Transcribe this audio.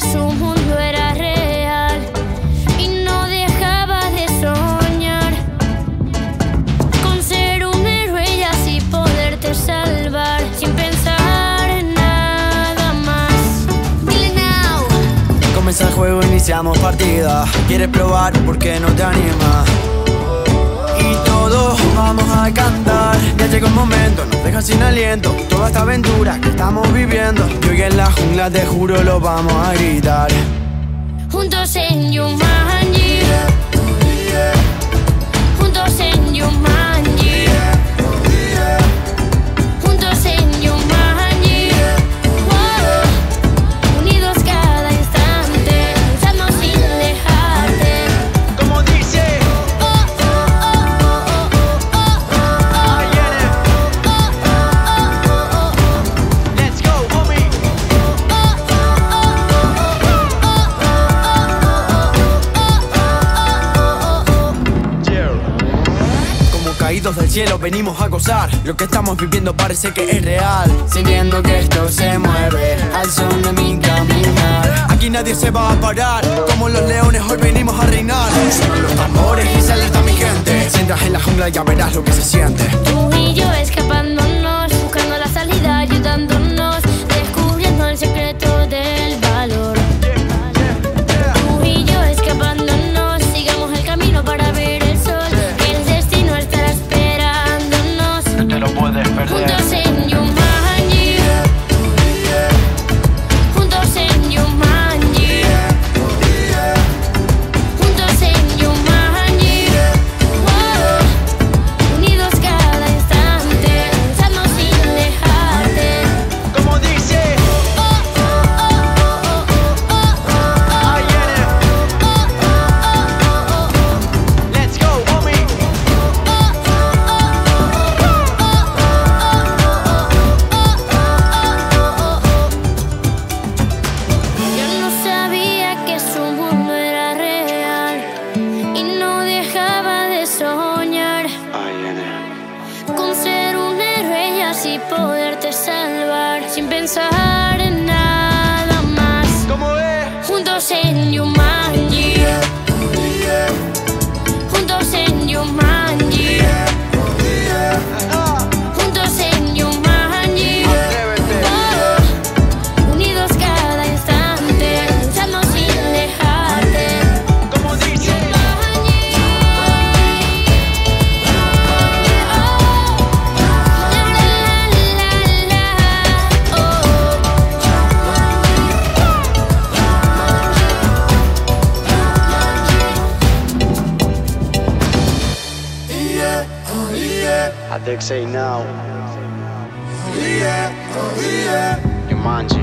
su mundo era real y no dejaba de soñar con ser un héroe así poderte salvar sin pensar en nada más. Dile now. Comienza el juego, iniciamos partida. ¿Quieres probar? ¿Por qué no te animas? Sin aliento. Toda esta aventura que estamos viviendo. Y hoy en la jungla, te juro, lo vamos a gritar. Juntos en Yumanji. Caídos del cielo venimos a gozar. Lo que estamos viviendo parece que es real. Sintiendo que esto se mueve Al son de mi caminar. Aquí nadie se va a parar. Como los leones hoy venimos a reinar. Suenan los tambores y se alerta mi gente. Si entras en la jungla ya verás lo que se siente. Tú y yo escapándonos, así poderte salvar sin pensar en oh yeah. I think say now. Oh yeah, oh yeah. Your mind's